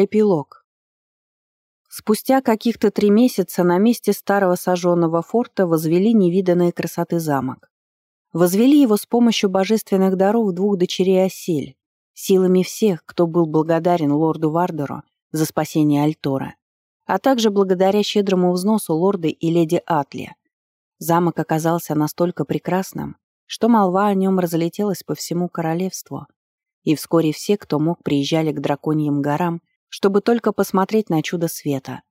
Эпилог. Спустя каких-то три месяца на месте старого сожженного форта возвели невиданные красоты замок. Возвели его с помощью божественных даров двух дочерей Осель, силами всех, кто был благодарен лорду Вардеру за спасение Альтора, а также благодаря щедрому взносу лорда и леди Атли. Замок оказался настолько прекрасным, что молва о нем разлетелась по всему королевству, и вскоре все, кто мог, приезжали к драконьим горам, чтобы только посмотреть на чудо света.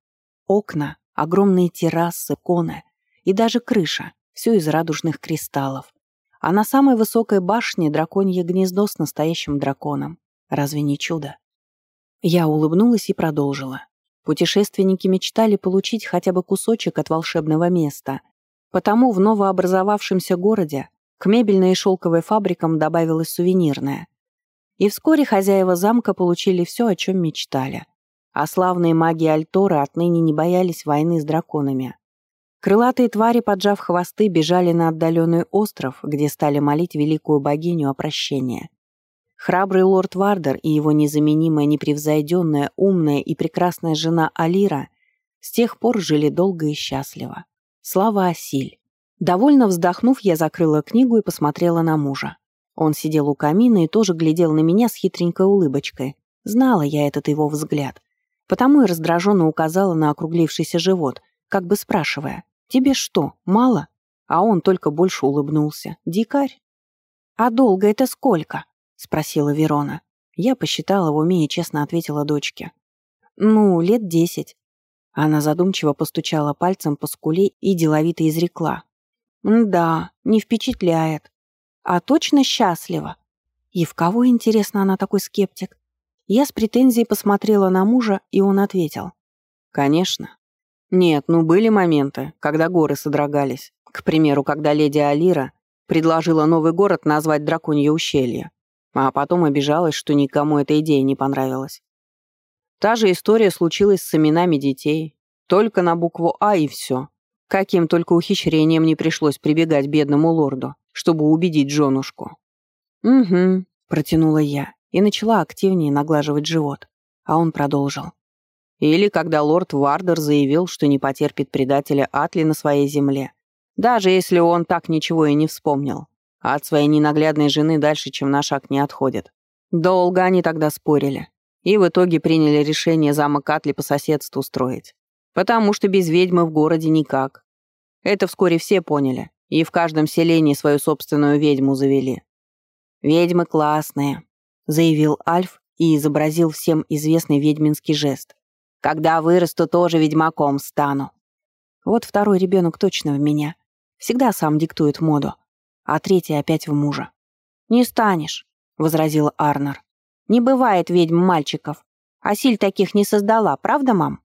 Окна, огромные террасы, коны и даже крыша — все из радужных кристаллов. А на самой высокой башне драконье гнездо с настоящим драконом. Разве не чудо? Я улыбнулась и продолжила. Путешественники мечтали получить хотя бы кусочек от волшебного места. Потому в новообразовавшемся городе к мебельной и шелковой фабрикам добавилось сувенирное. И вскоре хозяева замка получили все, о чем мечтали. А славные маги Альторы отныне не боялись войны с драконами. Крылатые твари, поджав хвосты, бежали на отдаленный остров, где стали молить великую богиню о прощении. Храбрый лорд Вардер и его незаменимая, непревзойденная, умная и прекрасная жена Алира с тех пор жили долго и счастливо. Слава Асиль. Довольно вздохнув, я закрыла книгу и посмотрела на мужа. Он сидел у камина и тоже глядел на меня с хитренькой улыбочкой. Знала я этот его взгляд. Потому и раздраженно указала на округлившийся живот, как бы спрашивая, «Тебе что, мало?» А он только больше улыбнулся. «Дикарь?» «А долго это сколько?» — спросила Верона. Я посчитала в уме и честно ответила дочке. «Ну, лет десять». Она задумчиво постучала пальцем по скуле и деловито изрекла. «Да, не впечатляет а точно счастлива. И в кого, интересно, она такой скептик? Я с претензией посмотрела на мужа, и он ответил. «Конечно. Нет, ну были моменты, когда горы содрогались. К примеру, когда леди Алира предложила новый город назвать Драконье ущелье, а потом обижалась, что никому эта идея не понравилась. Та же история случилась с именами детей. Только на букву «А» и все. Каким только ухищрением не пришлось прибегать бедному лорду чтобы убедить женушку. «Угу», — протянула я и начала активнее наглаживать живот. А он продолжил. Или когда лорд Вардер заявил, что не потерпит предателя Атли на своей земле, даже если он так ничего и не вспомнил, а от своей ненаглядной жены дальше, чем на шаг не отходит. Долго они тогда спорили, и в итоге приняли решение замок Атли по соседству строить, потому что без ведьмы в городе никак. Это вскоре все поняли, и в каждом селении свою собственную ведьму завели. «Ведьмы классные», — заявил Альф и изобразил всем известный ведьминский жест. «Когда вырасту, тоже ведьмаком стану». Вот второй ребенок точно в меня. Всегда сам диктует моду. А третий опять в мужа. «Не станешь», — возразил Арнер. «Не бывает ведьм мальчиков. Асиль таких не создала, правда, мам?»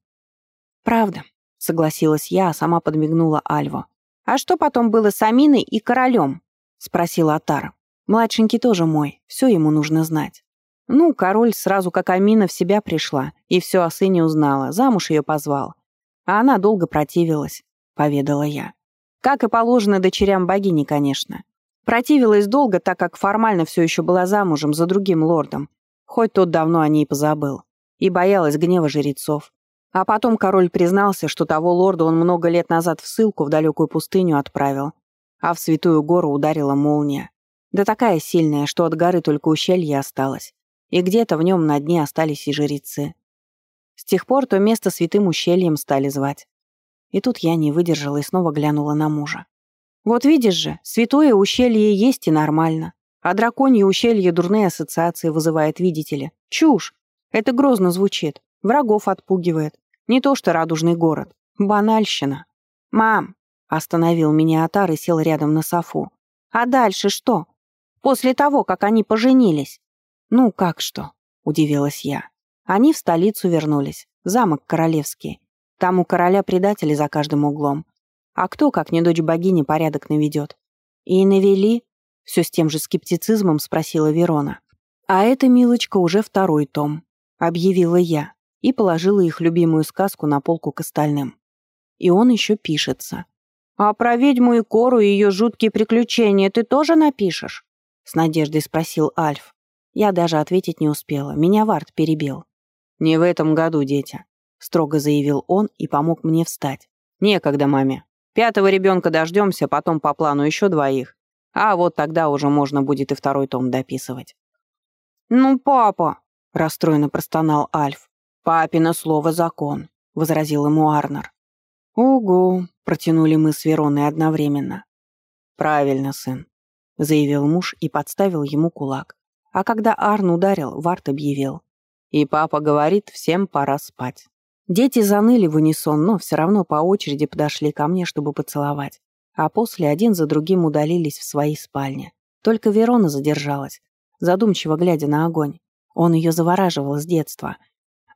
«Правда», — согласилась я, а сама подмигнула Альву. «А что потом было с Аминой и королем?» — спросил Атар. «Младшенький тоже мой, все ему нужно знать». Ну, король сразу как Амина в себя пришла и все о сыне узнала, замуж ее позвал. А она долго противилась, — поведала я. Как и положено дочерям богини, конечно. Противилась долго, так как формально все еще была замужем за другим лордом, хоть тот давно о ней позабыл, и боялась гнева жрецов. А потом король признался, что того лорда он много лет назад в ссылку в далекую пустыню отправил, а в Святую Гору ударила молния. Да такая сильная, что от горы только ущелье осталось, и где-то в нем на дне остались и жрецы. С тех пор то место святым ущельем стали звать. И тут я не выдержала и снова глянула на мужа. Вот видишь же, святое ущелье есть и нормально. А драконье ущелье дурные ассоциации вызывает, видите ли. Чушь. Это грозно звучит. Врагов отпугивает. Не то что радужный город. Банальщина. «Мам!» — остановил меня Атар и сел рядом на софу. «А дальше что? После того, как они поженились?» «Ну, как что?» — удивилась я. Они в столицу вернулись, замок королевский. Там у короля предатели за каждым углом. А кто, как не дочь богини, порядок наведет? И навели? Все с тем же скептицизмом спросила Верона. А это, милочка, уже второй том, объявила я и положила их любимую сказку на полку к остальным. И он еще пишется. «А про ведьму и Кору и ее жуткие приключения ты тоже напишешь?» С надеждой спросил Альф. Я даже ответить не успела, меня Вард перебил. «Не в этом году, дети», — строго заявил он и помог мне встать. «Некогда, маме. Пятого ребенка дождемся, потом по плану еще двоих. А вот тогда уже можно будет и второй том дописывать». «Ну, папа», — расстроенно простонал Альф. «Папино слово — закон», — возразил ему Арнер. «Угу», — протянули мы с Вероной одновременно. «Правильно, сын», — заявил муж и подставил ему кулак. А когда Арн ударил, Варт объявил. И папа говорит, всем пора спать. Дети заныли в унисон, но все равно по очереди подошли ко мне, чтобы поцеловать. А после один за другим удалились в свои спальни. Только Верона задержалась, задумчиво глядя на огонь. Он ее завораживал с детства.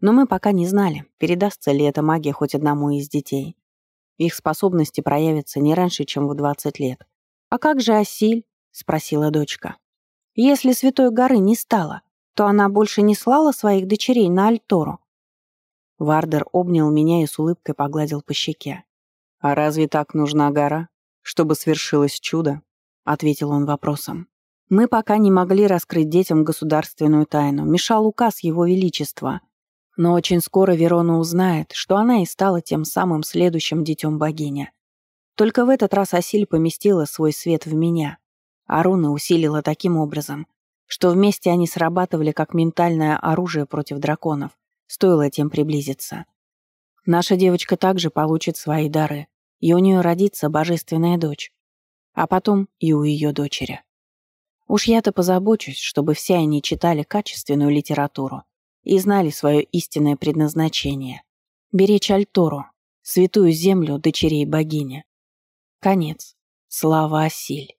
Но мы пока не знали, передастся ли эта магия хоть одному из детей. Их способности проявятся не раньше, чем в 20 лет. «А как же Асиль?» — спросила дочка. «Если Святой горы не стало, то она больше не слала своих дочерей на Альтору. Вардер обнял меня и с улыбкой погладил по щеке. «А разве так нужна гора, чтобы свершилось чудо?» — ответил он вопросом. Мы пока не могли раскрыть детям государственную тайну, мешал указ Его Величества. Но очень скоро Верона узнает, что она и стала тем самым следующим детем богини. Только в этот раз Асиль поместила свой свет в меня, а руны усилила таким образом, что вместе они срабатывали как ментальное оружие против драконов, стоило тем приблизиться. Наша девочка также получит свои дары, и у нее родится божественная дочь, а потом и у ее дочери. Уж я-то позабочусь, чтобы все они читали качественную литературу и знали свое истинное предназначение — беречь Альтору, святую землю дочерей богини. Конец. Слава Асиль.